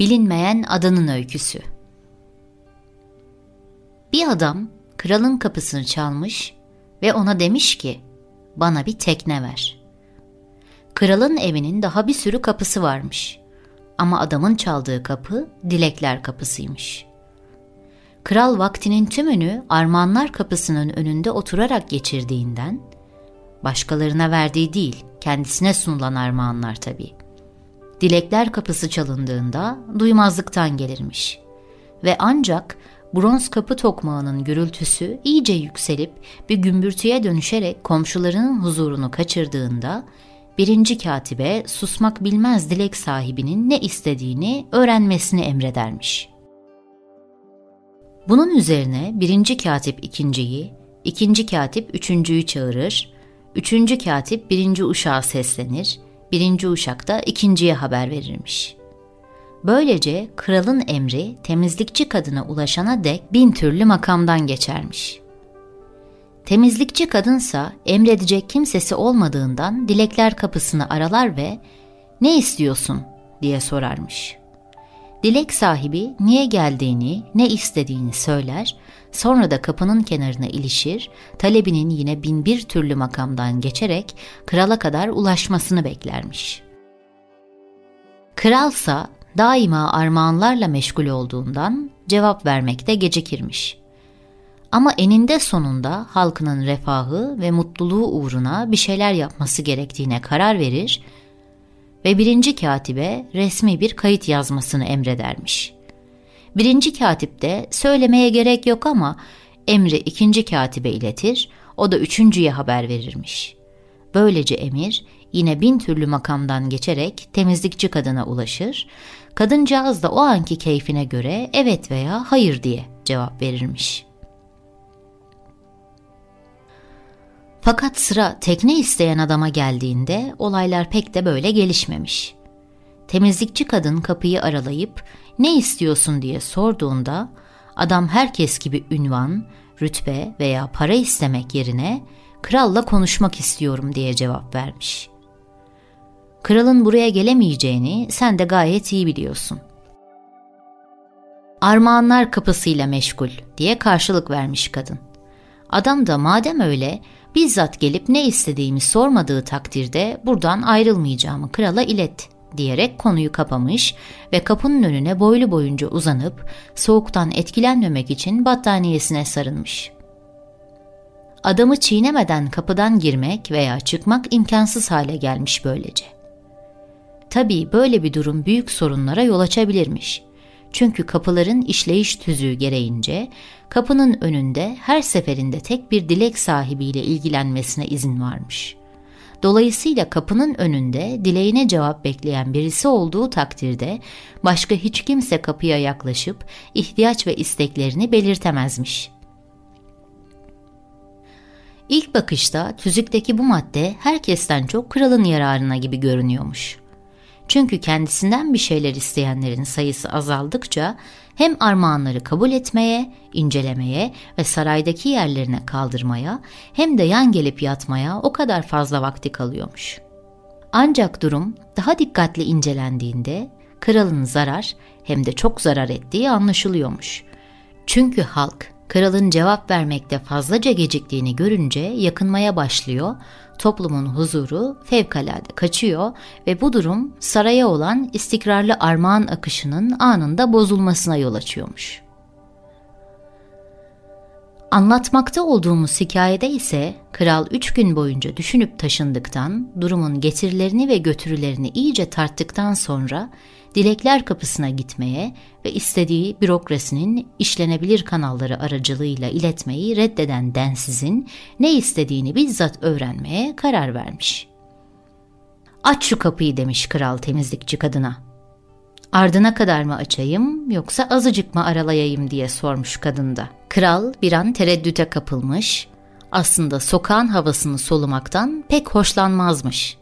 Bilinmeyen Adanın Öyküsü Bir adam kralın kapısını çalmış ve ona demiş ki, bana bir tekne ver. Kralın evinin daha bir sürü kapısı varmış ama adamın çaldığı kapı dilekler kapısıymış. Kral vaktinin tümünü armağanlar kapısının önünde oturarak geçirdiğinden, başkalarına verdiği değil, kendisine sunulan armağanlar tabii dilekler kapısı çalındığında duymazlıktan gelirmiş. Ve ancak bronz kapı tokmağının gürültüsü iyice yükselip bir gümbürtüye dönüşerek komşularının huzurunu kaçırdığında birinci katibe susmak bilmez dilek sahibinin ne istediğini öğrenmesini emredermiş. Bunun üzerine birinci katip ikinciyi, ikinci katip üçüncüyü çağırır, üçüncü katip birinci uşağa seslenir, birinci uşakta ikinciye haber verirmiş. Böylece kralın emri temizlikçi kadına ulaşana dek bin türlü makamdan geçermiş. Temizlikçi kadınsa emredecek kimsesi olmadığından dilekler kapısını aralar ve ''Ne istiyorsun?'' diye sorarmış. Dilek sahibi niye geldiğini, ne istediğini söyler, sonra da kapının kenarına ilişir, talebinin yine bin bir türlü makamdan geçerek krala kadar ulaşmasını beklermiş. Kralsa daima armağanlarla meşgul olduğundan cevap vermekte gecikirmiş. Ama eninde sonunda halkının refahı ve mutluluğu uğruna bir şeyler yapması gerektiğine karar verir ve birinci katibe resmi bir kayıt yazmasını emredermiş. Birinci katip de söylemeye gerek yok ama emri ikinci katibe iletir, o da üçüncüye haber verirmiş. Böylece emir yine bin türlü makamdan geçerek temizlikçi kadına ulaşır, kadıncağız da o anki keyfine göre evet veya hayır diye cevap verirmiş.'' Fakat sıra tekne isteyen adama geldiğinde olaylar pek de böyle gelişmemiş. Temizlikçi kadın kapıyı aralayıp ne istiyorsun diye sorduğunda adam herkes gibi ünvan, rütbe veya para istemek yerine kralla konuşmak istiyorum diye cevap vermiş. Kralın buraya gelemeyeceğini sen de gayet iyi biliyorsun. Armağanlar kapısıyla meşgul diye karşılık vermiş kadın. Adam da madem öyle bizzat gelip ne istediğimi sormadığı takdirde buradan ayrılmayacağımı krala ilet diyerek konuyu kapamış ve kapının önüne boylu boyunca uzanıp soğuktan etkilenmemek için battaniyesine sarılmış. Adamı çiğnemeden kapıdan girmek veya çıkmak imkansız hale gelmiş böylece. Tabii böyle bir durum büyük sorunlara yol açabilirmiş. Çünkü kapıların işleyiş tüzüğü gereğince kapının önünde her seferinde tek bir dilek sahibiyle ilgilenmesine izin varmış. Dolayısıyla kapının önünde dileğine cevap bekleyen birisi olduğu takdirde başka hiç kimse kapıya yaklaşıp ihtiyaç ve isteklerini belirtemezmiş. İlk bakışta tüzükteki bu madde herkesten çok kralın yararına gibi görünüyormuş. Çünkü kendisinden bir şeyler isteyenlerin sayısı azaldıkça hem armağanları kabul etmeye, incelemeye ve saraydaki yerlerine kaldırmaya hem de yan gelip yatmaya o kadar fazla vakti kalıyormuş. Ancak durum daha dikkatli incelendiğinde kralın zarar hem de çok zarar ettiği anlaşılıyormuş. Çünkü halk kralın cevap vermekte fazlaca geciktiğini görünce yakınmaya başlıyor toplumun huzuru fevkalade kaçıyor ve bu durum saraya olan istikrarlı armağan akışının anında bozulmasına yol açıyormuş. Anlatmakta olduğumuz hikayede ise kral üç gün boyunca düşünüp taşındıktan, durumun getirilerini ve götürülerini iyice tarttıktan sonra dilekler kapısına gitmeye ve istediği bürokrasinin işlenebilir kanalları aracılığıyla iletmeyi reddeden densizin ne istediğini bizzat öğrenmeye karar vermiş. Aç şu kapıyı demiş kral temizlikçi kadına. Ardına kadar mı açayım yoksa azıcık mı aralayayım diye sormuş kadında. Kral bir an tereddüte kapılmış. Aslında sokağın havasını solumaktan pek hoşlanmazmış.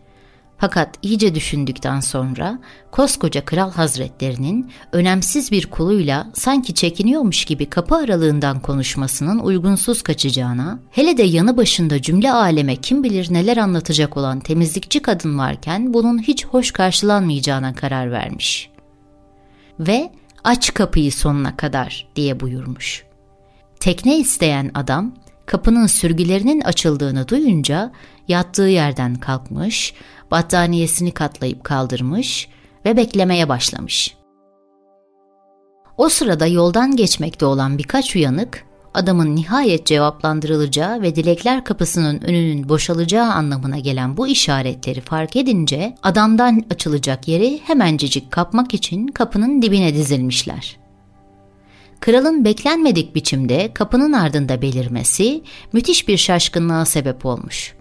Fakat iyice düşündükten sonra koskoca kral hazretlerinin önemsiz bir kuluyla sanki çekiniyormuş gibi kapı aralığından konuşmasının uygunsuz kaçacağına, hele de yanı başında cümle aleme kim bilir neler anlatacak olan temizlikçi kadın varken bunun hiç hoş karşılanmayacağına karar vermiş. ve aç kapıyı sonuna kadar diye buyurmuş. Tekne isteyen adam kapının sürgülerinin açıldığını duyunca yattığı yerden kalkmış, battaniyesini katlayıp kaldırmış ve beklemeye başlamış. O sırada yoldan geçmekte olan birkaç uyanık adamın nihayet cevaplandırılacağı ve dilekler kapısının önünün boşalacağı anlamına gelen bu işaretleri fark edince adamdan açılacak yeri hemencecik kapmak için kapının dibine dizilmişler. Kralın beklenmedik biçimde kapının ardında belirmesi müthiş bir şaşkınlığa sebep olmuş.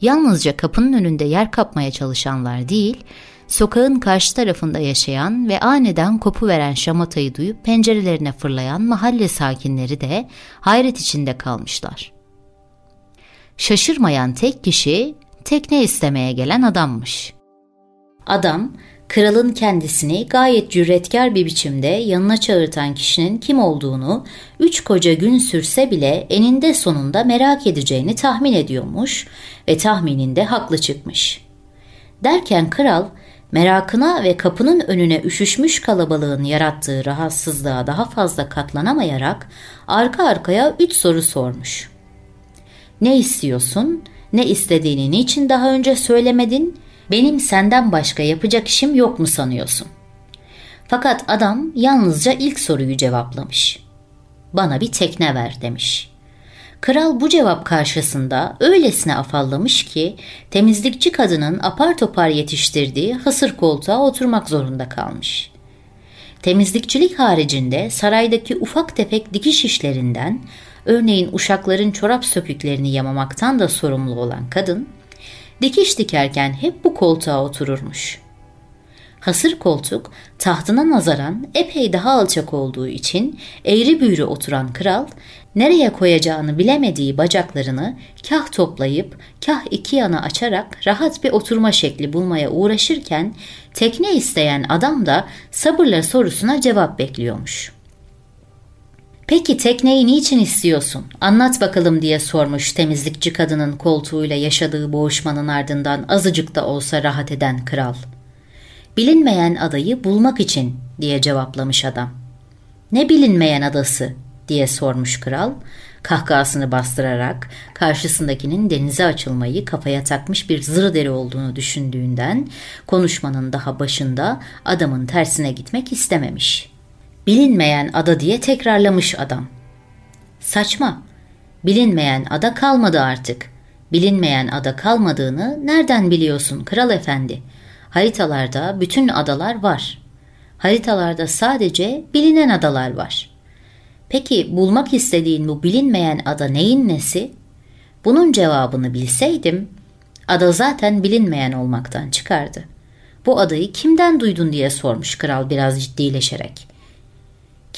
Yalnızca kapının önünde yer kapmaya çalışanlar değil, sokağın karşı tarafında yaşayan ve aniden kopu veren şamatayı duyup pencerelerine fırlayan mahalle sakinleri de hayret içinde kalmışlar. Şaşırmayan tek kişi tekne istemeye gelen adammış. Adam, kralın kendisini gayet cüretkar bir biçimde yanına çağırtan kişinin kim olduğunu üç koca gün sürse bile eninde sonunda merak edeceğini tahmin ediyormuş ve tahmininde haklı çıkmış. Derken kral Merakına ve kapının önüne üşüşmüş kalabalığın yarattığı rahatsızlığa daha fazla katlanamayarak arka arkaya üç soru sormuş. Ne istiyorsun? Ne istediğini niçin daha önce söylemedin? Benim senden başka yapacak işim yok mu sanıyorsun? Fakat adam yalnızca ilk soruyu cevaplamış. Bana bir tekne ver demiş. Kral bu cevap karşısında öylesine afallamış ki temizlikçi kadının apar topar yetiştirdiği hasır koltuğa oturmak zorunda kalmış. Temizlikçilik haricinde saraydaki ufak tefek dikiş işlerinden, örneğin uşakların çorap söküklerini yamamaktan da sorumlu olan kadın, dikiş dikerken hep bu koltuğa otururmuş.'' Hasır koltuk tahtına nazaran epey daha alçak olduğu için eğri büğrü oturan kral nereye koyacağını bilemediği bacaklarını kah toplayıp kah iki yana açarak rahat bir oturma şekli bulmaya uğraşırken tekne isteyen adam da sabırla sorusuna cevap bekliyormuş. Peki tekneyi niçin istiyorsun? Anlat bakalım diye sormuş temizlikçi kadının koltuğuyla yaşadığı boğuşmanın ardından azıcık da olsa rahat eden kral.'' Bilinmeyen adayı bulmak için diye cevaplamış adam. Ne bilinmeyen adası diye sormuş kral kahkahasını bastırarak karşısındakinin denize açılmayı kafaya takmış bir zır deri olduğunu düşündüğünden konuşmanın daha başında adamın tersine gitmek istememiş. Bilinmeyen ada diye tekrarlamış adam. Saçma. Bilinmeyen ada kalmadı artık. Bilinmeyen ada kalmadığını nereden biliyorsun kral efendi?'' Haritalarda bütün adalar var. Haritalarda sadece bilinen adalar var. Peki bulmak istediğin bu bilinmeyen ada neyin nesi? Bunun cevabını bilseydim, ada zaten bilinmeyen olmaktan çıkardı. Bu adayı kimden duydun diye sormuş kral biraz ciddileşerek.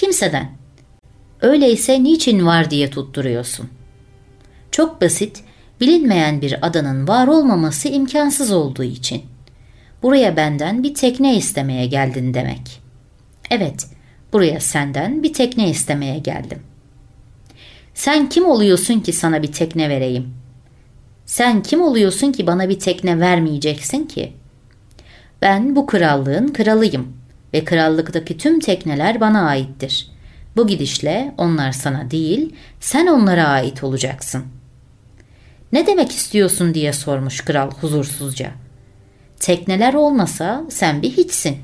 Kimseden. Öyleyse niçin var diye tutturuyorsun? Çok basit, bilinmeyen bir adanın var olmaması imkansız olduğu için. Buraya benden bir tekne istemeye geldin demek. Evet, buraya senden bir tekne istemeye geldim. Sen kim oluyorsun ki sana bir tekne vereyim? Sen kim oluyorsun ki bana bir tekne vermeyeceksin ki? Ben bu krallığın kralıyım ve krallıktaki tüm tekneler bana aittir. Bu gidişle onlar sana değil, sen onlara ait olacaksın. Ne demek istiyorsun diye sormuş kral huzursuzca. Tekneler olmasa sen bir hiçsin.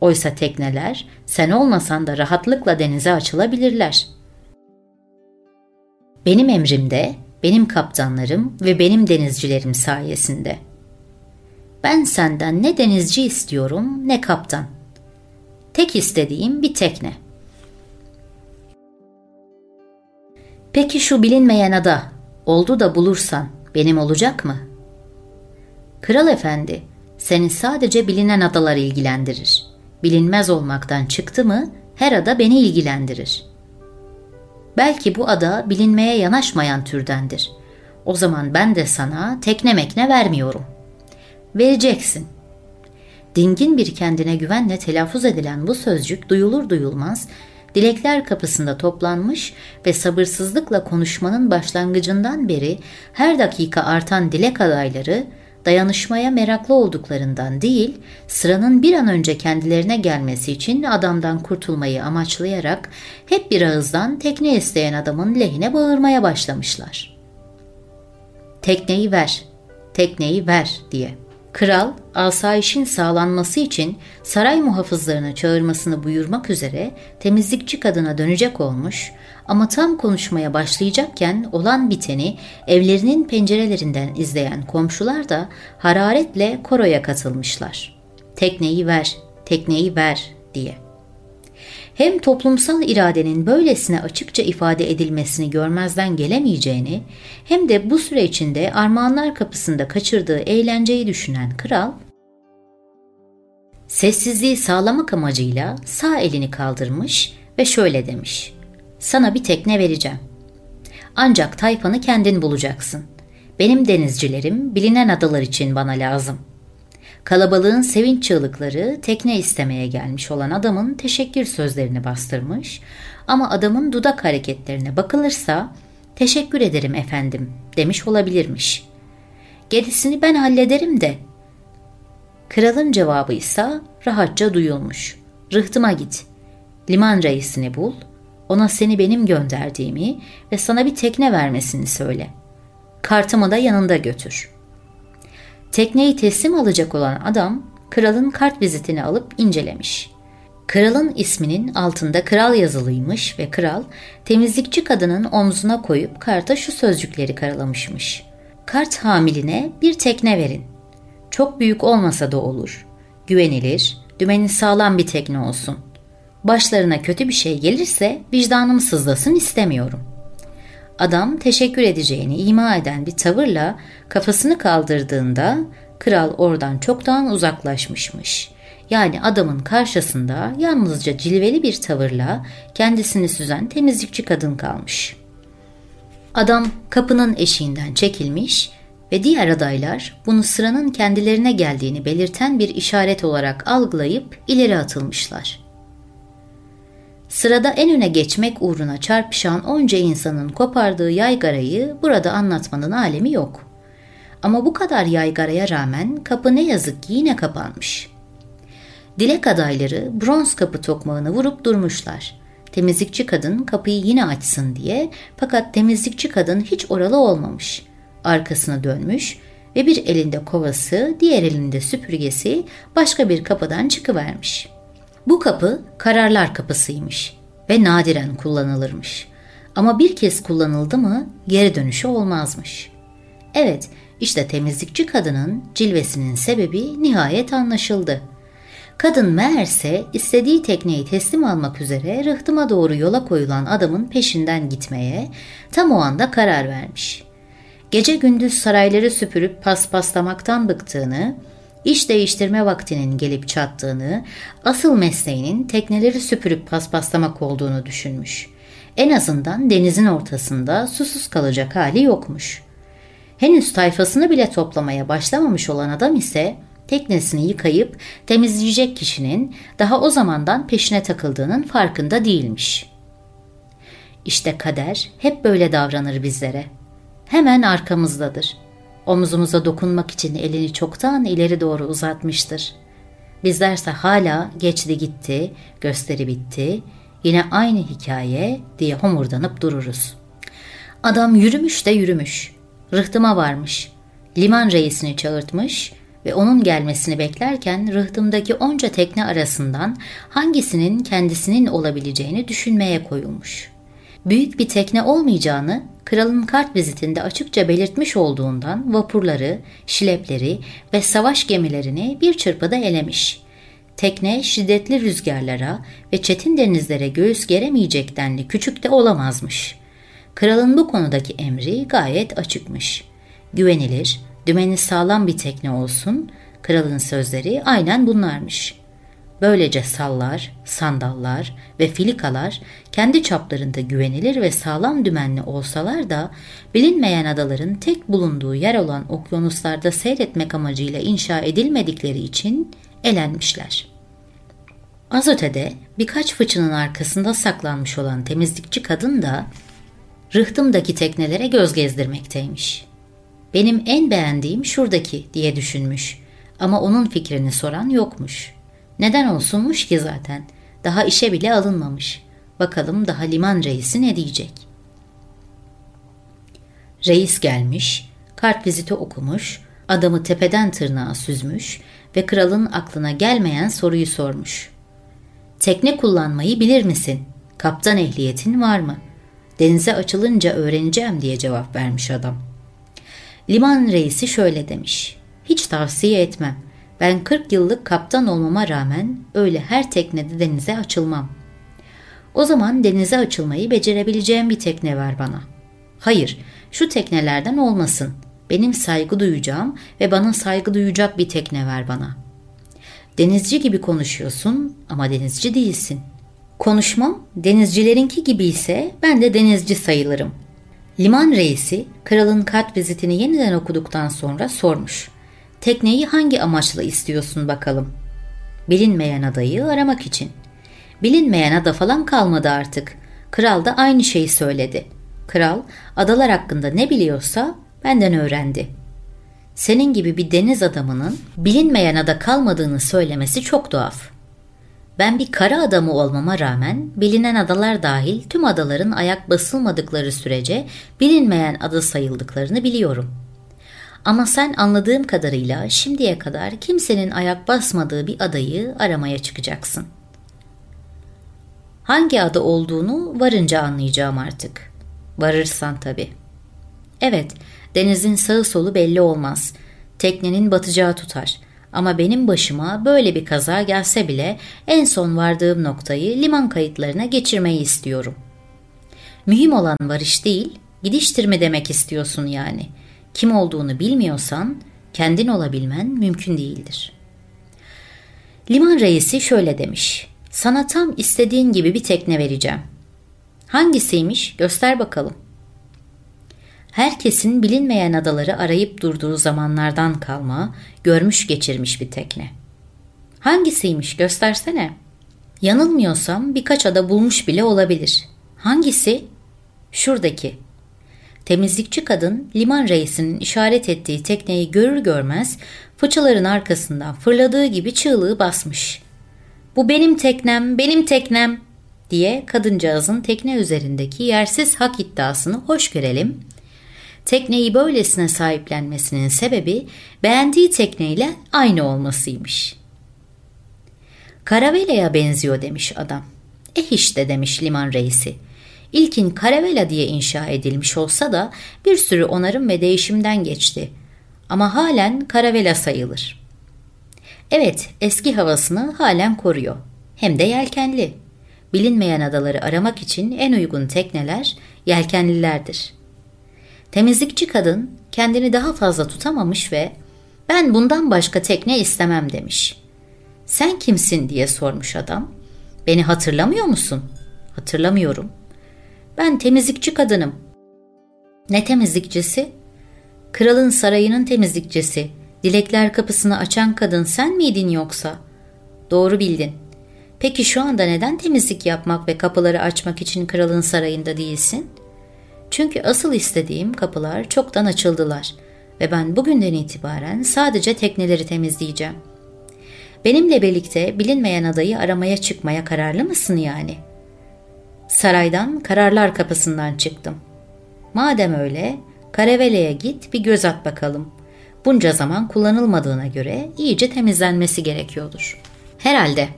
Oysa tekneler sen olmasan da rahatlıkla denize açılabilirler. Benim emrimde, benim kaptanlarım ve benim denizcilerim sayesinde. Ben senden ne denizci istiyorum ne kaptan. Tek istediğim bir tekne. Peki şu bilinmeyen ada oldu da bulursan benim olacak mı? Kral efendi, seni sadece bilinen adalar ilgilendirir. Bilinmez olmaktan çıktı mı her ada beni ilgilendirir. Belki bu ada bilinmeye yanaşmayan türdendir. O zaman ben de sana tekne mekne vermiyorum. Vereceksin. Dingin bir kendine güvenle telaffuz edilen bu sözcük duyulur duyulmaz dilekler kapısında toplanmış ve sabırsızlıkla konuşmanın başlangıcından beri her dakika artan dilek adayları dayanışmaya meraklı olduklarından değil, sıranın bir an önce kendilerine gelmesi için adamdan kurtulmayı amaçlayarak hep bir ağızdan tekne isteyen adamın lehine bağırmaya başlamışlar. Tekneyi ver, tekneyi ver diye. Kral, asayişin sağlanması için saray muhafızlarını çağırmasını buyurmak üzere temizlikçi kadına dönecek olmuş ama tam konuşmaya başlayacakken olan biteni evlerinin pencerelerinden izleyen komşular da hararetle koroya katılmışlar. Tekneyi ver, tekneyi ver diye. Hem toplumsal iradenin böylesine açıkça ifade edilmesini görmezden gelemeyeceğini hem de bu süre içinde armağanlar kapısında kaçırdığı eğlenceyi düşünen kral, sessizliği sağlamak amacıyla sağ elini kaldırmış ve şöyle demiş sana bir tekne vereceğim. Ancak tayfanı kendin bulacaksın. Benim denizcilerim bilinen adalar için bana lazım. Kalabalığın sevinç çığlıkları tekne istemeye gelmiş olan adamın teşekkür sözlerini bastırmış ama adamın dudak hareketlerine bakılırsa teşekkür ederim efendim demiş olabilirmiş. Gerisini ben hallederim de. Kralın cevabı ise rahatça duyulmuş. Rıhtıma git. Liman reisini bul, ona seni benim gönderdiğimi ve sana bir tekne vermesini söyle. Kartımı da yanında götür. Tekneyi teslim alacak olan adam kralın kart vizitini alıp incelemiş. Kralın isminin altında kral yazılıymış ve kral temizlikçi kadının omzuna koyup karta şu sözcükleri karalamışmış. Kart hamiline bir tekne verin. Çok büyük olmasa da olur. Güvenilir, dümeni sağlam bir tekne olsun.'' Başlarına kötü bir şey gelirse vicdanım sızlasın istemiyorum. Adam teşekkür edeceğini ima eden bir tavırla kafasını kaldırdığında kral oradan çoktan uzaklaşmışmış. Yani adamın karşısında yalnızca cilveli bir tavırla kendisini süzen temizlikçi kadın kalmış. Adam kapının eşiğinden çekilmiş ve diğer adaylar bunu sıranın kendilerine geldiğini belirten bir işaret olarak algılayıp ileri atılmışlar. Sırada en öne geçmek uğruna çarpışan onca insanın kopardığı yaygarayı burada anlatmanın alemi yok. Ama bu kadar yaygaraya rağmen kapı ne yazık ki yine kapanmış. Dilek adayları bronz kapı tokmağını vurup durmuşlar. Temizlikçi kadın kapıyı yine açsın diye fakat temizlikçi kadın hiç oralı olmamış. Arkasına dönmüş ve bir elinde kovası, diğer elinde süpürgesi başka bir kapıdan çıkıvermiş.'' Bu kapı kararlar kapısıymış ve nadiren kullanılırmış. Ama bir kez kullanıldı mı geri dönüşü olmazmış. Evet, işte temizlikçi kadının cilvesinin sebebi nihayet anlaşıldı. Kadın meğerse istediği tekneyi teslim almak üzere rıhtıma doğru yola koyulan adamın peşinden gitmeye tam o anda karar vermiş. Gece gündüz sarayları süpürüp paspaslamaktan bıktığını, iş değiştirme vaktinin gelip çattığını, asıl mesleğinin tekneleri süpürüp paspaslamak olduğunu düşünmüş. En azından denizin ortasında susuz kalacak hali yokmuş. Henüz tayfasını bile toplamaya başlamamış olan adam ise teknesini yıkayıp temizleyecek kişinin daha o zamandan peşine takıldığının farkında değilmiş. İşte kader hep böyle davranır bizlere. Hemen arkamızdadır omuzumuza dokunmak için elini çoktan ileri doğru uzatmıştır. Bizlerse hala geçti gitti, gösteri bitti, yine aynı hikaye diye homurdanıp dururuz. Adam yürümüş de yürümüş, rıhtıma varmış, liman reisini çağırtmış ve onun gelmesini beklerken rıhtımdaki onca tekne arasından hangisinin kendisinin olabileceğini düşünmeye koyulmuş. Büyük bir tekne olmayacağını kralın kart vizitinde açıkça belirtmiş olduğundan vapurları, şilepleri ve savaş gemilerini bir çırpıda elemiş. Tekne şiddetli rüzgarlara ve çetin denizlere göğüs geremeyecek denli küçük de olamazmış. Kralın bu konudaki emri gayet açıkmış. Güvenilir, dümeni sağlam bir tekne olsun, kralın sözleri aynen bunlarmış.'' Böylece sallar, sandallar ve filikalar kendi çaplarında güvenilir ve sağlam dümenli olsalar da bilinmeyen adaların tek bulunduğu yer olan okyanuslarda seyretmek amacıyla inşa edilmedikleri için elenmişler. Az ötede birkaç fıçının arkasında saklanmış olan temizlikçi kadın da rıhtımdaki teknelere göz gezdirmekteymiş. Benim en beğendiğim şuradaki diye düşünmüş. Ama onun fikrini soran yokmuş. Neden olsunmuş ki zaten? Daha işe bile alınmamış. Bakalım daha liman reisi ne diyecek? Reis gelmiş, kart viziti okumuş, adamı tepeden tırnağa süzmüş ve kralın aklına gelmeyen soruyu sormuş. Tekne kullanmayı bilir misin? Kaptan ehliyetin var mı? Denize açılınca öğreneceğim diye cevap vermiş adam. Liman reisi şöyle demiş. Hiç tavsiye etmem. Ben 40 yıllık kaptan olmama rağmen öyle her teknede denize açılmam. O zaman denize açılmayı becerebileceğim bir tekne ver bana. Hayır, şu teknelerden olmasın. Benim saygı duyacağım ve bana saygı duyacak bir tekne ver bana. Denizci gibi konuşuyorsun ama denizci değilsin. Konuşmam denizcilerinki gibi ise ben de denizci sayılırım. Liman reisi kralın kart vizitini yeniden okuduktan sonra sormuş. Tekneyi hangi amaçla istiyorsun bakalım? Bilinmeyen adayı aramak için. Bilinmeyen ada falan kalmadı artık. Kral da aynı şeyi söyledi. Kral adalar hakkında ne biliyorsa benden öğrendi. Senin gibi bir deniz adamının bilinmeyen ada kalmadığını söylemesi çok tuhaf. Ben bir kara adamı olmama rağmen bilinen adalar dahil tüm adaların ayak basılmadıkları sürece bilinmeyen ada sayıldıklarını biliyorum. Ama sen anladığım kadarıyla şimdiye kadar kimsenin ayak basmadığı bir adayı aramaya çıkacaksın. Hangi ada olduğunu varınca anlayacağım artık. Varırsan tabii. Evet, denizin sağı solu belli olmaz. Teknenin batacağı tutar. Ama benim başıma böyle bir kaza gelse bile en son vardığım noktayı liman kayıtlarına geçirmeyi istiyorum. Mühim olan varış değil, gidiştir mi demek istiyorsun yani. Kim olduğunu bilmiyorsan kendin olabilmen mümkün değildir. Liman reisi şöyle demiş. Sana tam istediğin gibi bir tekne vereceğim. Hangisiymiş göster bakalım. Herkesin bilinmeyen adaları arayıp durduğu zamanlardan kalma, görmüş geçirmiş bir tekne. Hangisiymiş göstersene. Yanılmıyorsam birkaç ada bulmuş bile olabilir. Hangisi? Şuradaki. Temizlikçi kadın liman reisinin işaret ettiği tekneyi görür görmez fıçıların arkasından fırladığı gibi çığlığı basmış. Bu benim teknem, benim teknem diye kadıncağızın tekne üzerindeki yersiz hak iddiasını hoş görelim. Tekneyi böylesine sahiplenmesinin sebebi beğendiği tekneyle aynı olmasıymış. Karavela'ya benziyor demiş adam. Eh işte demiş liman reisi. İlkin Karavela diye inşa edilmiş olsa da bir sürü onarım ve değişimden geçti. Ama halen Karavela sayılır. Evet, eski havasını halen koruyor. Hem de yelkenli. Bilinmeyen adaları aramak için en uygun tekneler yelkenlilerdir. Temizlikçi kadın kendini daha fazla tutamamış ve ben bundan başka tekne istemem demiş. Sen kimsin diye sormuş adam. Beni hatırlamıyor musun? Hatırlamıyorum. Ben temizlikçi kadınım. Ne temizlikçisi? Kralın sarayının temizlikçisi. Dilekler kapısını açan kadın sen miydin yoksa? Doğru bildin. Peki şu anda neden temizlik yapmak ve kapıları açmak için kralın sarayında değilsin? Çünkü asıl istediğim kapılar çoktan açıldılar ve ben bugünden itibaren sadece tekneleri temizleyeceğim. Benimle birlikte bilinmeyen adayı aramaya çıkmaya kararlı mısın yani?'' Saraydan kararlar kapısından çıktım. Madem öyle, Karavele'ye git bir göz at bakalım. Bunca zaman kullanılmadığına göre iyice temizlenmesi gerekiyordur. Herhalde.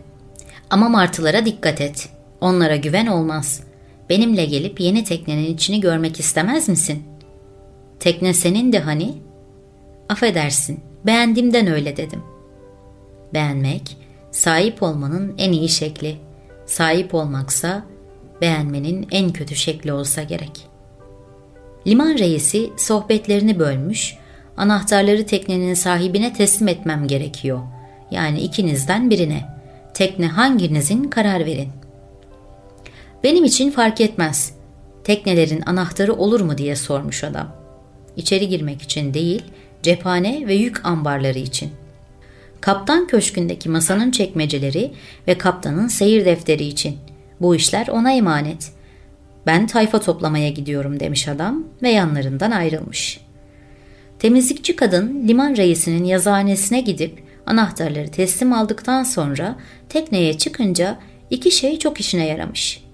Ama martılara dikkat et. Onlara güven olmaz. Benimle gelip yeni teknenin içini görmek istemez misin? Tekne senin de hani? Affedersin, beğendimden öyle dedim. Beğenmek, sahip olmanın en iyi şekli. Sahip olmaksa beğenmenin en kötü şekli olsa gerek. Liman reisi sohbetlerini bölmüş, anahtarları teknenin sahibine teslim etmem gerekiyor. Yani ikinizden birine. Tekne hanginizin karar verin. Benim için fark etmez. Teknelerin anahtarı olur mu diye sormuş adam. İçeri girmek için değil, cephane ve yük ambarları için. Kaptan köşkündeki masanın çekmeceleri ve kaptanın seyir defteri için. Bu işler ona emanet. Ben tayfa toplamaya gidiyorum demiş adam ve yanlarından ayrılmış. Temizlikçi kadın liman reisinin yazıhanesine gidip anahtarları teslim aldıktan sonra tekneye çıkınca iki şey çok işine yaramış.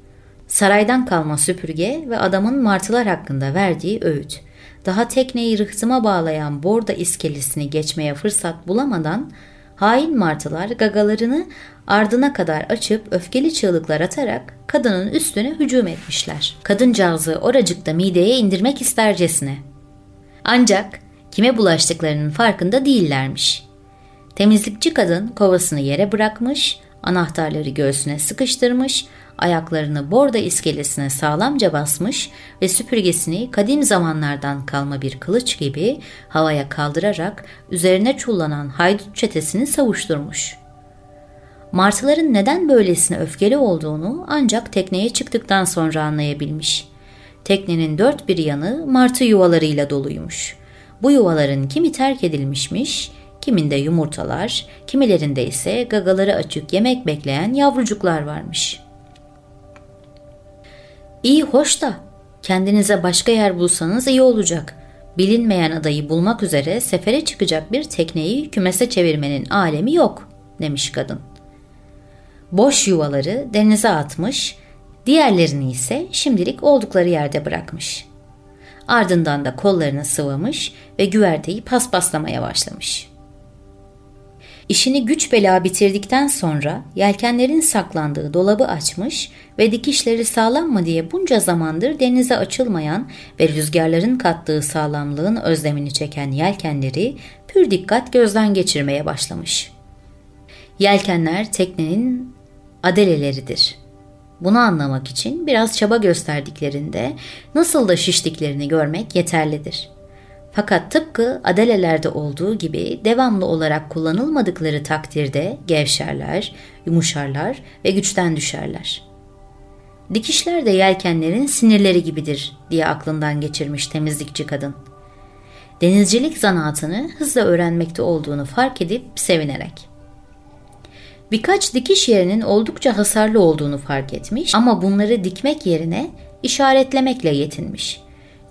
Saraydan kalma süpürge ve adamın martılar hakkında verdiği öğüt. Daha tekneyi rıhtıma bağlayan borda iskelesini geçmeye fırsat bulamadan hain martılar gagalarını ardına kadar açıp öfkeli çığlıklar atarak kadının üstüne hücum etmişler. Kadıncağızı oracıkta mideye indirmek istercesine. Ancak kime bulaştıklarının farkında değillermiş. Temizlikçi kadın kovasını yere bırakmış, anahtarları göğsüne sıkıştırmış, ayaklarını borda iskelesine sağlamca basmış ve süpürgesini kadim zamanlardan kalma bir kılıç gibi havaya kaldırarak üzerine çullanan haydut çetesini savuşturmuş. Martıların neden böylesine öfkeli olduğunu ancak tekneye çıktıktan sonra anlayabilmiş. Teknenin dört bir yanı martı yuvalarıyla doluymuş. Bu yuvaların kimi terk edilmişmiş, kiminde yumurtalar, kimilerinde ise gagaları açık yemek bekleyen yavrucuklar varmış. İyi hoş da kendinize başka yer bulsanız iyi olacak. Bilinmeyen adayı bulmak üzere sefere çıkacak bir tekneyi kümese çevirmenin alemi yok demiş kadın. Boş yuvaları denize atmış, diğerlerini ise şimdilik oldukları yerde bırakmış. Ardından da kollarını sıvamış ve güverteyi paspaslamaya başlamış.'' İşini güç bela bitirdikten sonra yelkenlerin saklandığı dolabı açmış ve dikişleri sağlam mı diye bunca zamandır denize açılmayan ve rüzgarların kattığı sağlamlığın özlemini çeken yelkenleri pür dikkat gözden geçirmeye başlamış. Yelkenler teknenin adeleleridir. Bunu anlamak için biraz çaba gösterdiklerinde nasıl da şiştiklerini görmek yeterlidir.'' Fakat tıpkı adelelerde olduğu gibi devamlı olarak kullanılmadıkları takdirde gevşerler, yumuşarlar ve güçten düşerler. Dikişler de yelkenlerin sinirleri gibidir diye aklından geçirmiş temizlikçi kadın. Denizcilik zanaatını hızla öğrenmekte olduğunu fark edip sevinerek. Birkaç dikiş yerinin oldukça hasarlı olduğunu fark etmiş ama bunları dikmek yerine işaretlemekle yetinmiş.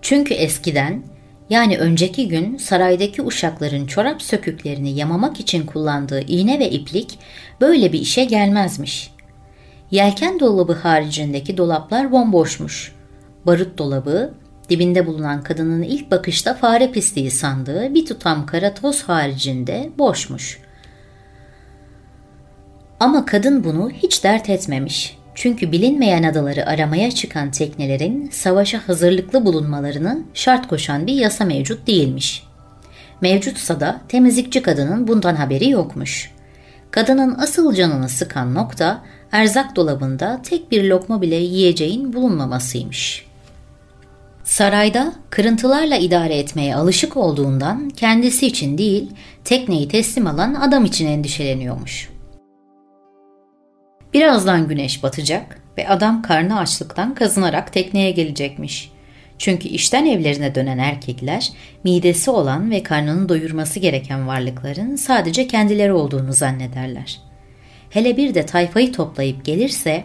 Çünkü eskiden yani önceki gün saraydaki uşakların çorap söküklerini yamamak için kullandığı iğne ve iplik böyle bir işe gelmezmiş. Yelken dolabı haricindeki dolaplar bomboşmuş. Barut dolabı, dibinde bulunan kadının ilk bakışta fare pisliği sandığı bir tutam kara toz haricinde boşmuş. Ama kadın bunu hiç dert etmemiş. Çünkü bilinmeyen adaları aramaya çıkan teknelerin savaşa hazırlıklı bulunmalarını şart koşan bir yasa mevcut değilmiş. Mevcutsa da temizlikçi kadının bundan haberi yokmuş. Kadının asıl canını sıkan nokta erzak dolabında tek bir lokma bile yiyeceğin bulunmamasıymış. Sarayda kırıntılarla idare etmeye alışık olduğundan kendisi için değil, tekneyi teslim alan adam için endişeleniyormuş. Birazdan güneş batacak ve adam karnı açlıktan kazınarak tekneye gelecekmiş. Çünkü işten evlerine dönen erkekler midesi olan ve karnını doyurması gereken varlıkların sadece kendileri olduğunu zannederler. Hele bir de tayfayı toplayıp gelirse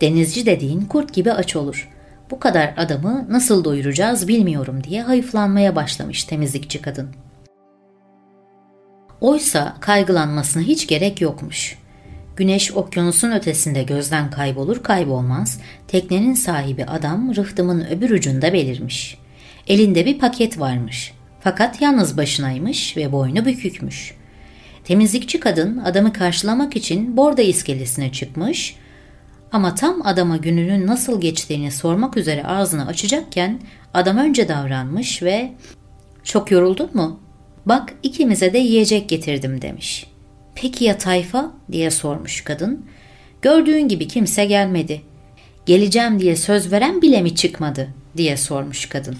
denizci dediğin kurt gibi aç olur. Bu kadar adamı nasıl doyuracağız bilmiyorum diye hayıflanmaya başlamış temizlikçi kadın. Oysa kaygılanmasına hiç gerek yokmuş. Güneş okyanusun ötesinde gözden kaybolur kaybolmaz teknenin sahibi adam rıhtımın öbür ucunda belirmiş. Elinde bir paket varmış. Fakat yalnız başınaymış ve boynu bükükmüş. Temizlikçi kadın adamı karşılamak için borda iskelesine çıkmış ama tam adama gününün nasıl geçtiğini sormak üzere ağzını açacakken adam önce davranmış ve ''Çok yoruldun mu? Bak ikimize de yiyecek getirdim.'' demiş. Peki ya tayfa diye sormuş kadın. Gördüğün gibi kimse gelmedi. Geleceğim diye söz veren bile mi çıkmadı diye sormuş kadın.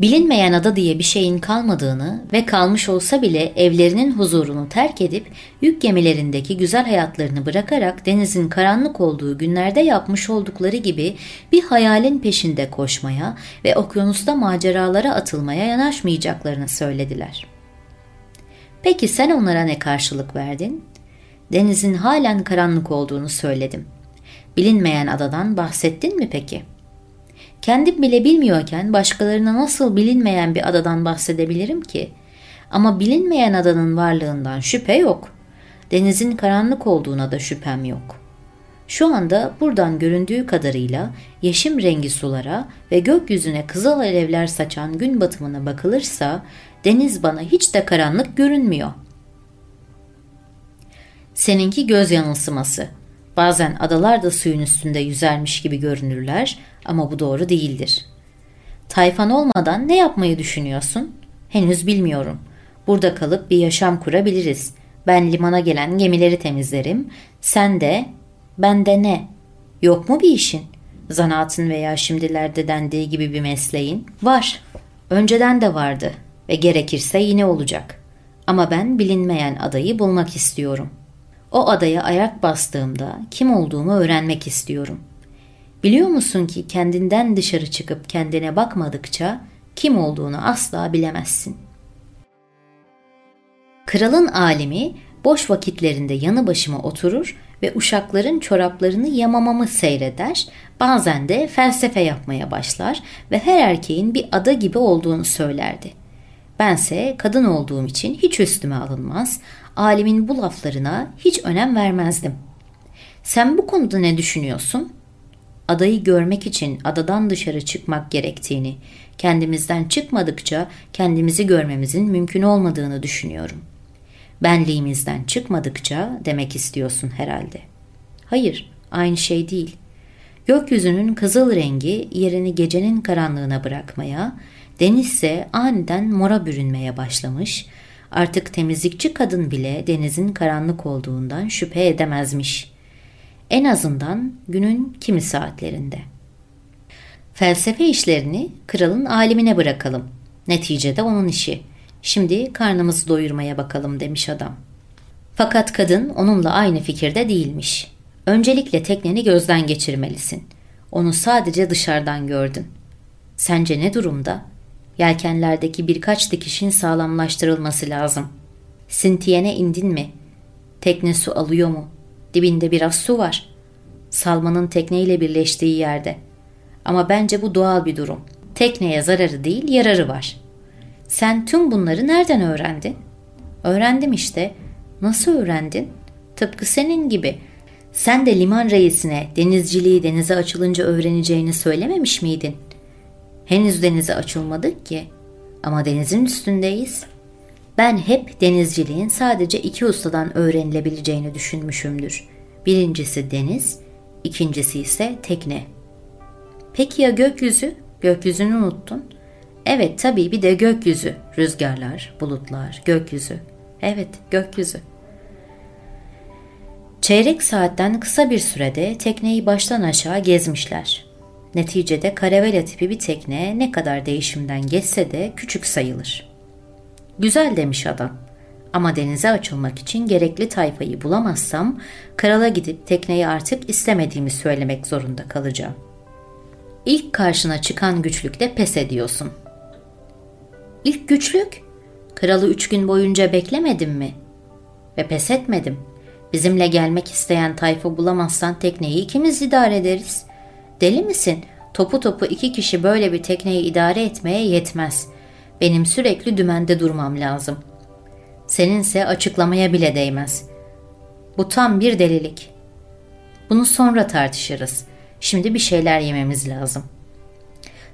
Bilinmeyen ada diye bir şeyin kalmadığını ve kalmış olsa bile evlerinin huzurunu terk edip yük gemilerindeki güzel hayatlarını bırakarak denizin karanlık olduğu günlerde yapmış oldukları gibi bir hayalin peşinde koşmaya ve okyanusta maceralara atılmaya yanaşmayacaklarını söylediler.'' Peki sen onlara ne karşılık verdin? Denizin halen karanlık olduğunu söyledim. Bilinmeyen adadan bahsettin mi peki? Kendim bile bilmiyorken başkalarına nasıl bilinmeyen bir adadan bahsedebilirim ki? Ama bilinmeyen adanın varlığından şüphe yok. Denizin karanlık olduğuna da şüphem yok. Şu anda buradan göründüğü kadarıyla yeşim rengi sulara ve gökyüzüne kızıl alevler saçan gün batımına bakılırsa deniz bana hiç de karanlık görünmüyor. Seninki göz yanılsıması. Bazen adalar da suyun üstünde yüzermiş gibi görünürler ama bu doğru değildir. Tayfan olmadan ne yapmayı düşünüyorsun? Henüz bilmiyorum. Burada kalıp bir yaşam kurabiliriz. Ben limana gelen gemileri temizlerim. Sen de, ben de ne? Yok mu bir işin? Zanaatın veya şimdilerde dendiği gibi bir mesleğin? Var. Önceden de vardı ve gerekirse yine olacak. Ama ben bilinmeyen adayı bulmak istiyorum. O adaya ayak bastığımda kim olduğumu öğrenmek istiyorum. Biliyor musun ki kendinden dışarı çıkıp kendine bakmadıkça kim olduğunu asla bilemezsin. Kralın alimi boş vakitlerinde yanı başıma oturur ve uşakların çoraplarını yamamamı seyreder, bazen de felsefe yapmaya başlar ve her erkeğin bir ada gibi olduğunu söylerdi. Bense kadın olduğum için hiç üstüme alınmaz, alimin bu laflarına hiç önem vermezdim. Sen bu konuda ne düşünüyorsun? Adayı görmek için adadan dışarı çıkmak gerektiğini, kendimizden çıkmadıkça kendimizi görmemizin mümkün olmadığını düşünüyorum. Benliğimizden çıkmadıkça demek istiyorsun herhalde. Hayır, aynı şey değil. Gökyüzünün kızıl rengi yerini gecenin karanlığına bırakmaya, deniz ise aniden mora bürünmeye başlamış, artık temizlikçi kadın bile denizin karanlık olduğundan şüphe edemezmiş. En azından günün kimi saatlerinde. Felsefe işlerini kralın alimine bırakalım. Neticede onun işi. Şimdi karnımızı doyurmaya bakalım demiş adam. Fakat kadın onunla aynı fikirde değilmiş. Öncelikle tekneni gözden geçirmelisin. Onu sadece dışarıdan gördün. Sence ne durumda? Yelkenlerdeki birkaç dikişin sağlamlaştırılması lazım. Sintiyene indin mi? Tekne su alıyor mu? Dibinde biraz su var. Salmanın tekneyle birleştiği yerde. Ama bence bu doğal bir durum. Tekneye zararı değil yararı var. Sen tüm bunları nereden öğrendin? Öğrendim işte. Nasıl öğrendin? Tıpkı senin gibi. Sen de liman reisine denizciliği denize açılınca öğreneceğini söylememiş miydin? Henüz denize açılmadık ki. Ama denizin üstündeyiz. Ben hep denizciliğin sadece iki ustadan öğrenilebileceğini düşünmüşümdür. Birincisi deniz, ikincisi ise tekne. Peki ya gökyüzü? Gökyüzünü unuttun. Evet tabii bir de gökyüzü. Rüzgarlar, bulutlar, gökyüzü. Evet gökyüzü. Çeyrek saatten kısa bir sürede tekneyi baştan aşağı gezmişler. Neticede karavela tipi bir tekne ne kadar değişimden geçse de küçük sayılır. Güzel demiş adam. Ama denize açılmak için gerekli tayfayı bulamazsam krala gidip tekneyi artık istemediğimi söylemek zorunda kalacağım. İlk karşına çıkan güçlükte pes ediyorsun. İlk güçlük? Kralı üç gün boyunca beklemedim mi? Ve pes etmedim. Bizimle gelmek isteyen tayfa bulamazsan tekneyi ikimiz idare ederiz. Deli misin? Topu topu iki kişi böyle bir tekneyi idare etmeye yetmez. Benim sürekli dümende durmam lazım. Seninse açıklamaya bile değmez. Bu tam bir delilik. Bunu sonra tartışırız. Şimdi bir şeyler yememiz lazım.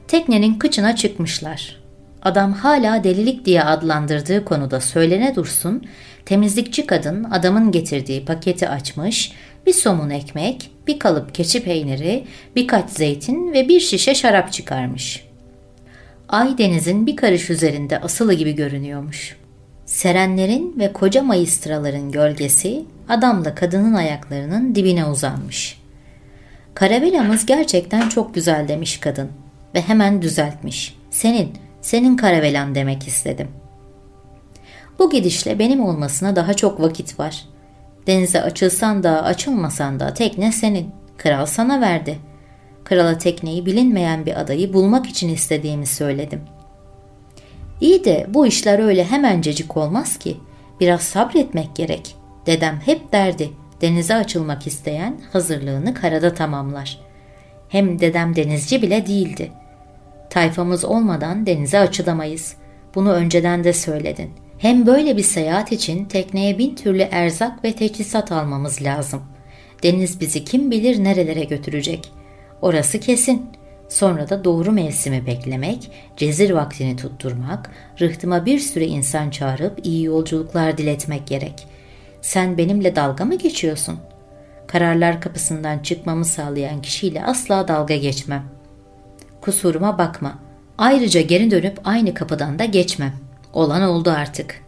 Teknenin kıçına çıkmışlar. Adam hala delilik diye adlandırdığı konuda söylene dursun, temizlikçi kadın adamın getirdiği paketi açmış, bir somun ekmek, bir kalıp keçi peyniri, birkaç zeytin ve bir şişe şarap çıkarmış. Ay denizin bir karış üzerinde asılı gibi görünüyormuş. Serenlerin ve koca mayıstıraların gölgesi adamla kadının ayaklarının dibine uzanmış. Karabelamız gerçekten çok güzel demiş kadın ve hemen düzeltmiş. Senin, senin karavelan demek istedim. Bu gidişle benim olmasına daha çok vakit var. Denize açılsan da açılmasan da tekne senin. Kral sana verdi. Krala tekneyi bilinmeyen bir adayı bulmak için istediğimi söyledim. İyi de bu işler öyle hemencecik olmaz ki. Biraz sabretmek gerek. Dedem hep derdi. Denize açılmak isteyen hazırlığını karada tamamlar. Hem dedem denizci bile değildi. Tayfamız olmadan denize açılamayız. Bunu önceden de söyledin. Hem böyle bir seyahat için tekneye bin türlü erzak ve teçhizat almamız lazım. Deniz bizi kim bilir nerelere götürecek. Orası kesin. Sonra da doğru mevsimi beklemek, cezir vaktini tutturmak, rıhtıma bir sürü insan çağırıp iyi yolculuklar diletmek gerek. Sen benimle dalga mı geçiyorsun? Kararlar kapısından çıkmamı sağlayan kişiyle asla dalga geçmem. Kusuruma bakma. Ayrıca geri dönüp aynı kapıdan da geçmem. Olan oldu artık.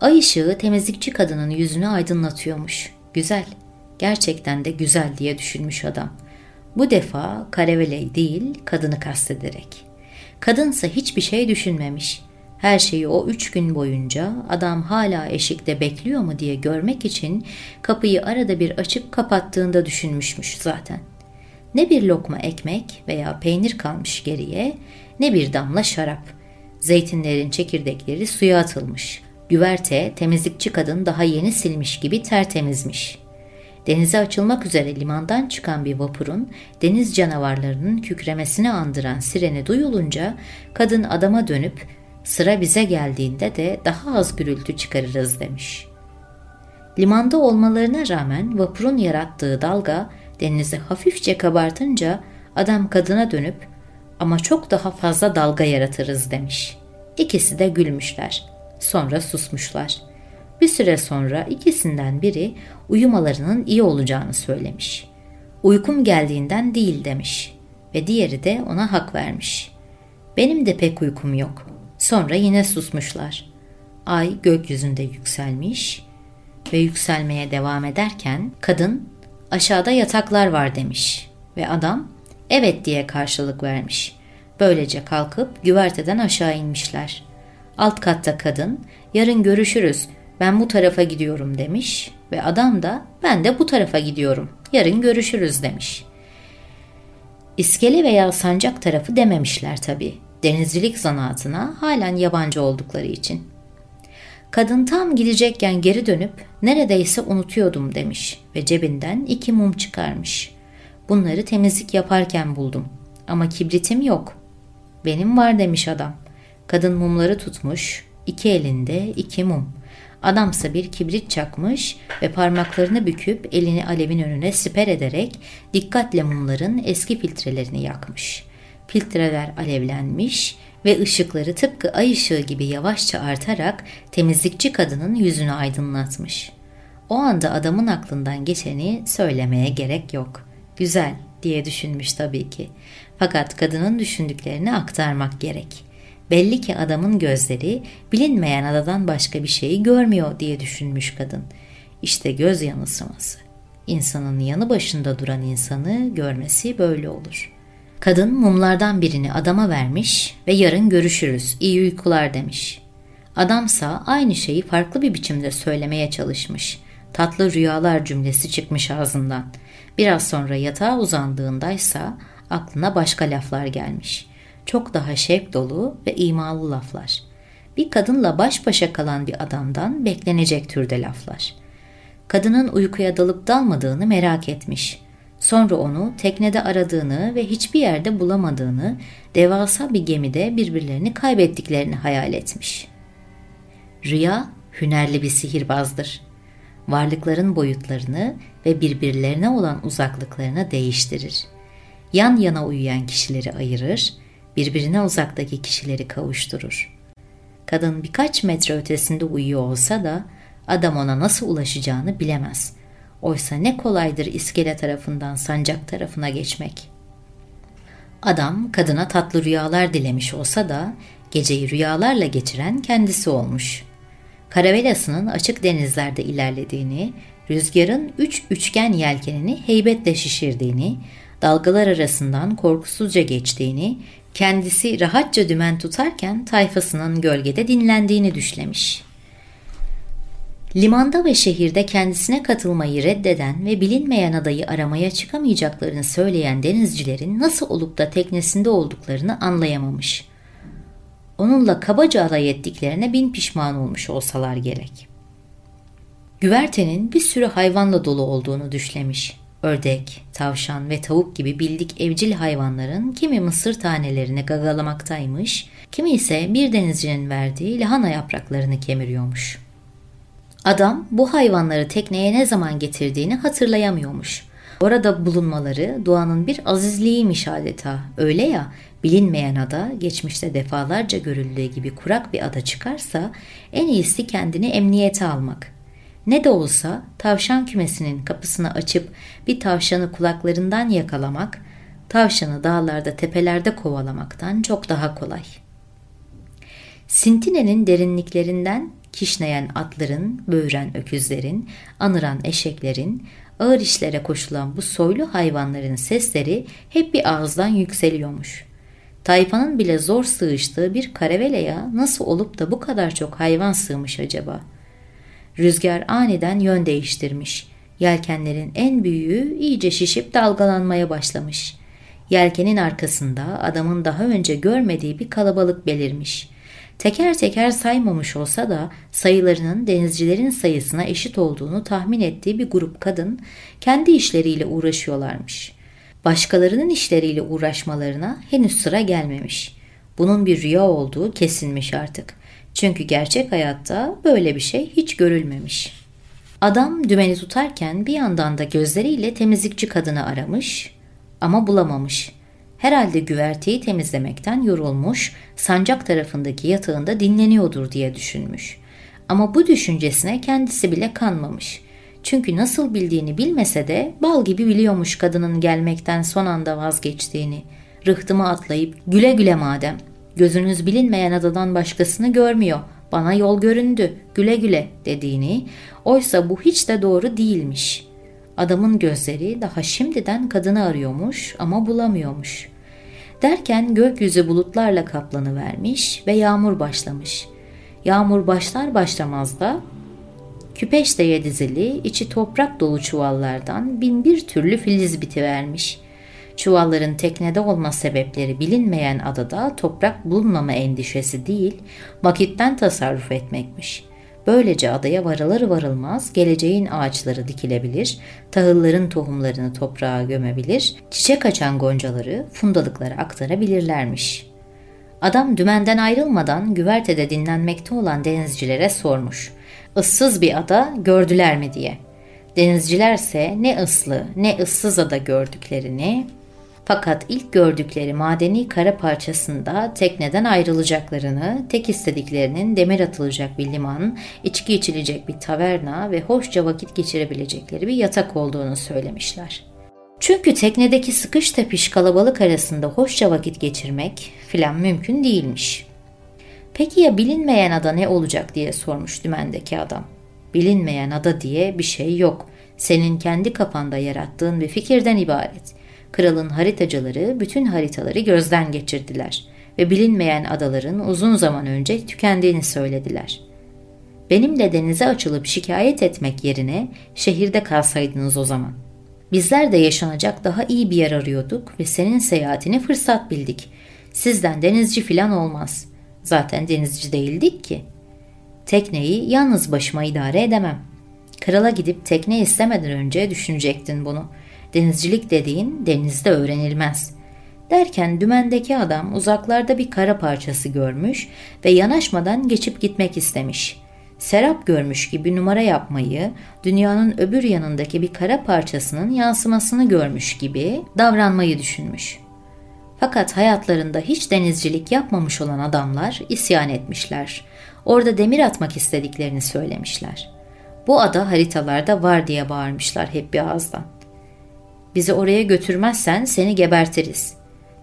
Ay ışığı temizlikçi kadının yüzünü aydınlatıyormuş. Güzel, gerçekten de güzel diye düşünmüş adam. Bu defa Karavele değil, kadını kastederek. Kadınsa hiçbir şey düşünmemiş. Her şeyi o üç gün boyunca adam hala eşikte bekliyor mu diye görmek için kapıyı arada bir açıp kapattığında düşünmüşmüş zaten. Ne bir lokma ekmek veya peynir kalmış geriye, ne bir damla şarap.'' Zeytinlerin çekirdekleri suya atılmış. Güverte temizlikçi kadın daha yeni silmiş gibi tertemizmiş. Denize açılmak üzere limandan çıkan bir vapurun deniz canavarlarının kükremesini andıran sireni duyulunca kadın adama dönüp sıra bize geldiğinde de daha az gürültü çıkarırız demiş. Limanda olmalarına rağmen vapurun yarattığı dalga denizi hafifçe kabartınca adam kadına dönüp ama çok daha fazla dalga yaratırız demiş. İkisi de gülmüşler. Sonra susmuşlar. Bir süre sonra ikisinden biri uyumalarının iyi olacağını söylemiş. Uykum geldiğinden değil demiş ve diğeri de ona hak vermiş. Benim de pek uykum yok. Sonra yine susmuşlar. Ay gökyüzünde yükselmiş ve yükselmeye devam ederken kadın aşağıda yataklar var demiş ve adam evet diye karşılık vermiş. Böylece kalkıp güverteden aşağı inmişler. Alt katta kadın, yarın görüşürüz, ben bu tarafa gidiyorum demiş ve adam da ben de bu tarafa gidiyorum, yarın görüşürüz demiş. İskele veya sancak tarafı dememişler tabi. Denizcilik zanaatına halen yabancı oldukları için. Kadın tam gidecekken geri dönüp neredeyse unutuyordum demiş ve cebinden iki mum çıkarmış. Bunları temizlik yaparken buldum ama kibritim yok. Benim var demiş adam. Kadın mumları tutmuş, iki elinde iki mum. Adamsa bir kibrit çakmış ve parmaklarını büküp elini alevin önüne siper ederek dikkatle mumların eski filtrelerini yakmış. Filtreler alevlenmiş ve ışıkları tıpkı ay ışığı gibi yavaşça artarak temizlikçi kadının yüzünü aydınlatmış. O anda adamın aklından geçeni söylemeye gerek yok. Güzel diye düşünmüş tabii ki. Fakat kadının düşündüklerini aktarmak gerek. Belli ki adamın gözleri bilinmeyen adadan başka bir şeyi görmüyor diye düşünmüş kadın. İşte göz yanılsaması. İnsanın yanı başında duran insanı görmesi böyle olur. Kadın mumlardan birini adama vermiş ve yarın görüşürüz, iyi uykular demiş. Adamsa aynı şeyi farklı bir biçimde söylemeye çalışmış. Tatlı rüyalar cümlesi çıkmış ağzından. Biraz sonra yatağa uzandığındaysa aklına başka laflar gelmiş. Çok daha şevk dolu ve imalı laflar. Bir kadınla baş başa kalan bir adamdan beklenecek türde laflar. Kadının uykuya dalıp dalmadığını merak etmiş. Sonra onu teknede aradığını ve hiçbir yerde bulamadığını, devasa bir gemide birbirlerini kaybettiklerini hayal etmiş. Rüya hünerli bir sihirbazdır. Varlıkların boyutlarını ve birbirlerine olan uzaklıklarını değiştirir yan yana uyuyan kişileri ayırır, birbirine uzaktaki kişileri kavuşturur. Kadın birkaç metre ötesinde uyuyor olsa da adam ona nasıl ulaşacağını bilemez. Oysa ne kolaydır iskele tarafından sancak tarafına geçmek. Adam kadına tatlı rüyalar dilemiş olsa da geceyi rüyalarla geçiren kendisi olmuş. Karavelasının açık denizlerde ilerlediğini, rüzgarın üç üçgen yelkenini heybetle şişirdiğini, dalgalar arasından korkusuzca geçtiğini, kendisi rahatça dümen tutarken tayfasının gölgede dinlendiğini düşlemiş. Limanda ve şehirde kendisine katılmayı reddeden ve bilinmeyen adayı aramaya çıkamayacaklarını söyleyen denizcilerin nasıl olup da teknesinde olduklarını anlayamamış. Onunla kabaca alay ettiklerine bin pişman olmuş olsalar gerek. Güvertenin bir sürü hayvanla dolu olduğunu düşlemiş Ördek, tavşan ve tavuk gibi bildik evcil hayvanların kimi mısır tanelerini gagalamaktaymış, kimi ise bir denizcinin verdiği lahana yapraklarını kemiriyormuş. Adam bu hayvanları tekneye ne zaman getirdiğini hatırlayamıyormuş. Orada bulunmaları doğanın bir azizliğiymiş adeta. Öyle ya bilinmeyen ada geçmişte defalarca görüldüğü gibi kurak bir ada çıkarsa en iyisi kendini emniyete almak. Ne de olsa tavşan kümesinin kapısını açıp bir tavşanı kulaklarından yakalamak, tavşanı dağlarda tepelerde kovalamaktan çok daha kolay. Sintine'nin derinliklerinden kişneyen atların, böğüren öküzlerin, anıran eşeklerin, ağır işlere koşulan bu soylu hayvanların sesleri hep bir ağızdan yükseliyormuş. Tayfanın bile zor sığıştığı bir karavelaya nasıl olup da bu kadar çok hayvan sığmış acaba? Rüzgar aniden yön değiştirmiş. Yelkenlerin en büyüğü iyice şişip dalgalanmaya başlamış. Yelkenin arkasında adamın daha önce görmediği bir kalabalık belirmiş. Teker teker saymamış olsa da sayılarının denizcilerin sayısına eşit olduğunu tahmin ettiği bir grup kadın kendi işleriyle uğraşıyorlarmış. Başkalarının işleriyle uğraşmalarına henüz sıra gelmemiş. Bunun bir rüya olduğu kesinmiş artık. Çünkü gerçek hayatta böyle bir şey hiç görülmemiş. Adam dümeni tutarken bir yandan da gözleriyle temizlikçi kadını aramış ama bulamamış. Herhalde güverteyi temizlemekten yorulmuş, sancak tarafındaki yatağında dinleniyordur diye düşünmüş. Ama bu düşüncesine kendisi bile kanmamış. Çünkü nasıl bildiğini bilmese de bal gibi biliyormuş kadının gelmekten son anda vazgeçtiğini. Rıhtıma atlayıp güle güle madem. Gözünüz bilinmeyen adadan başkasını görmüyor. Bana yol göründü. Güle güle dediğini. Oysa bu hiç de doğru değilmiş. Adamın gözleri daha şimdiden kadını arıyormuş ama bulamıyormuş. Derken gökyüzü bulutlarla kaplanıvermiş ve yağmur başlamış. Yağmur başlar başlamaz da küpeşteye dizili içi toprak dolu çuvallardan bin bir türlü filiz bitivermiş. Çuvalların teknede olma sebepleri bilinmeyen adada toprak bulunmama endişesi değil, vakitten tasarruf etmekmiş.'' Böylece adaya varılır varılmaz geleceğin ağaçları dikilebilir, tahılların tohumlarını toprağa gömebilir, çiçek açan goncaları fundalıklara aktarabilirlermiş. Adam dümenden ayrılmadan güvertede dinlenmekte olan denizcilere sormuş. Issız bir ada gördüler mi diye. Denizcilerse ne ıslı ne ıssız ada gördüklerini, fakat ilk gördükleri madeni kara parçasında tekneden ayrılacaklarını, tek istediklerinin demir atılacak bir liman, içki içilecek bir taverna ve hoşça vakit geçirebilecekleri bir yatak olduğunu söylemişler. Çünkü teknedeki sıkış tepiş kalabalık arasında hoşça vakit geçirmek filan mümkün değilmiş. Peki ya bilinmeyen ada ne olacak diye sormuş dümendeki adam. Bilinmeyen ada diye bir şey yok. Senin kendi kafanda yarattığın bir fikirden ibaret. Kralın haritacıları bütün haritaları gözden geçirdiler ve bilinmeyen adaların uzun zaman önce tükendiğini söylediler. Benim de denize açılıp şikayet etmek yerine şehirde kalsaydınız o zaman. Bizler de yaşanacak daha iyi bir yer arıyorduk ve senin seyahatini fırsat bildik. Sizden denizci filan olmaz. Zaten denizci değildik ki. Tekneyi yalnız başıma idare edemem. Krala gidip tekne istemeden önce düşünecektin bunu.'' Denizcilik dediğin denizde öğrenilmez. Derken dümendeki adam uzaklarda bir kara parçası görmüş ve yanaşmadan geçip gitmek istemiş. Serap görmüş gibi numara yapmayı, dünyanın öbür yanındaki bir kara parçasının yansımasını görmüş gibi davranmayı düşünmüş. Fakat hayatlarında hiç denizcilik yapmamış olan adamlar isyan etmişler. Orada demir atmak istediklerini söylemişler. Bu ada haritalarda var diye bağırmışlar hep bir ağızdan. Bizi oraya götürmezsen seni gebertiriz.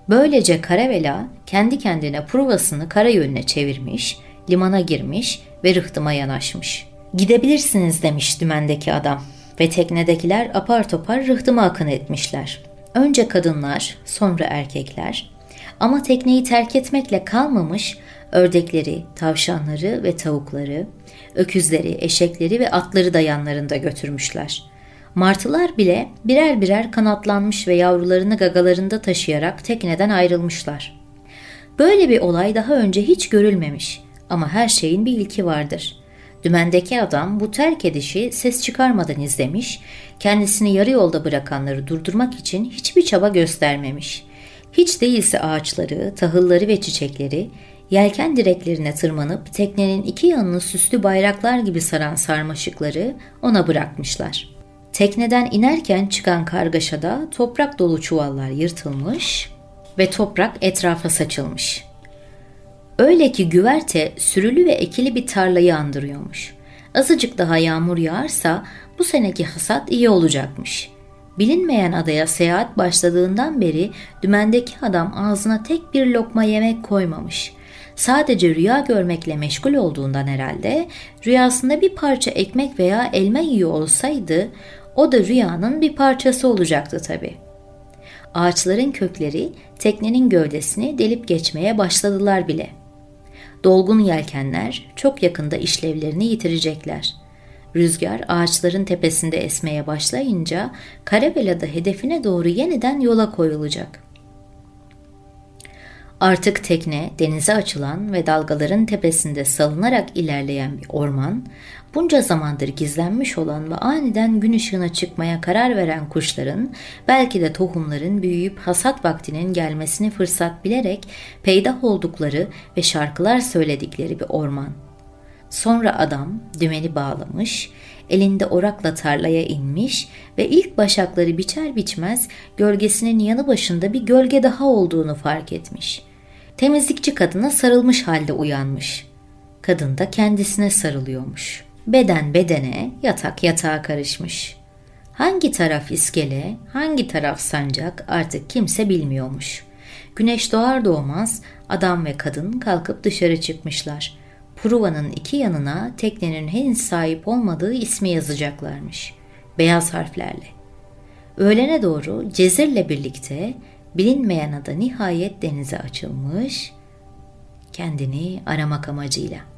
Böylece Karavela kendi kendine provasını kara yönüne çevirmiş, limana girmiş ve rıhtıma yanaşmış. Gidebilirsiniz demiş dümendeki adam ve teknedekiler apar topar rıhtıma akın etmişler. Önce kadınlar, sonra erkekler. Ama tekneyi terk etmekle kalmamış, ördekleri, tavşanları ve tavukları, öküzleri, eşekleri ve atları da yanlarında götürmüşler. Martılar bile birer birer kanatlanmış ve yavrularını gagalarında taşıyarak tekneden ayrılmışlar. Böyle bir olay daha önce hiç görülmemiş ama her şeyin bir ilki vardır. Dümendeki adam bu terk edişi ses çıkarmadan izlemiş, kendisini yarı yolda bırakanları durdurmak için hiçbir çaba göstermemiş. Hiç değilse ağaçları, tahılları ve çiçekleri yelken direklerine tırmanıp teknenin iki yanını süslü bayraklar gibi saran sarmaşıkları ona bırakmışlar. Tekneden inerken çıkan kargaşada toprak dolu çuvallar yırtılmış ve toprak etrafa saçılmış. Öyle ki güverte sürülü ve ekili bir tarlayı andırıyormuş. Azıcık daha yağmur yağarsa bu seneki hasat iyi olacakmış. Bilinmeyen adaya seyahat başladığından beri dümendeki adam ağzına tek bir lokma yemek koymamış. Sadece rüya görmekle meşgul olduğundan herhalde rüyasında bir parça ekmek veya elma yiyor olsaydı o da rüyanın bir parçası olacaktı tabi. Ağaçların kökleri teknenin gövdesini delip geçmeye başladılar bile. Dolgun yelkenler çok yakında işlevlerini yitirecekler. Rüzgar ağaçların tepesinde esmeye başlayınca Karabela'da hedefine doğru yeniden yola koyulacak. Artık tekne denize açılan ve dalgaların tepesinde salınarak ilerleyen bir orman, bunca zamandır gizlenmiş olan ve aniden gün ışığına çıkmaya karar veren kuşların, belki de tohumların büyüyüp hasat vaktinin gelmesini fırsat bilerek peydah oldukları ve şarkılar söyledikleri bir orman. Sonra adam dümeni bağlamış, elinde orakla tarlaya inmiş ve ilk başakları biçer biçmez gölgesinin yanı başında bir gölge daha olduğunu fark etmiş.'' Temizlikçi kadına sarılmış halde uyanmış. Kadın da kendisine sarılıyormuş. Beden bedene, yatak yatağa karışmış. Hangi taraf iskele, hangi taraf sancak artık kimse bilmiyormuş. Güneş doğar doğmaz adam ve kadın kalkıp dışarı çıkmışlar. Pruva'nın iki yanına teknenin henüz sahip olmadığı ismi yazacaklarmış. Beyaz harflerle. Öğlene doğru Cezir'le birlikte bilinmeyen ada nihayet denize açılmış, kendini aramak amacıyla.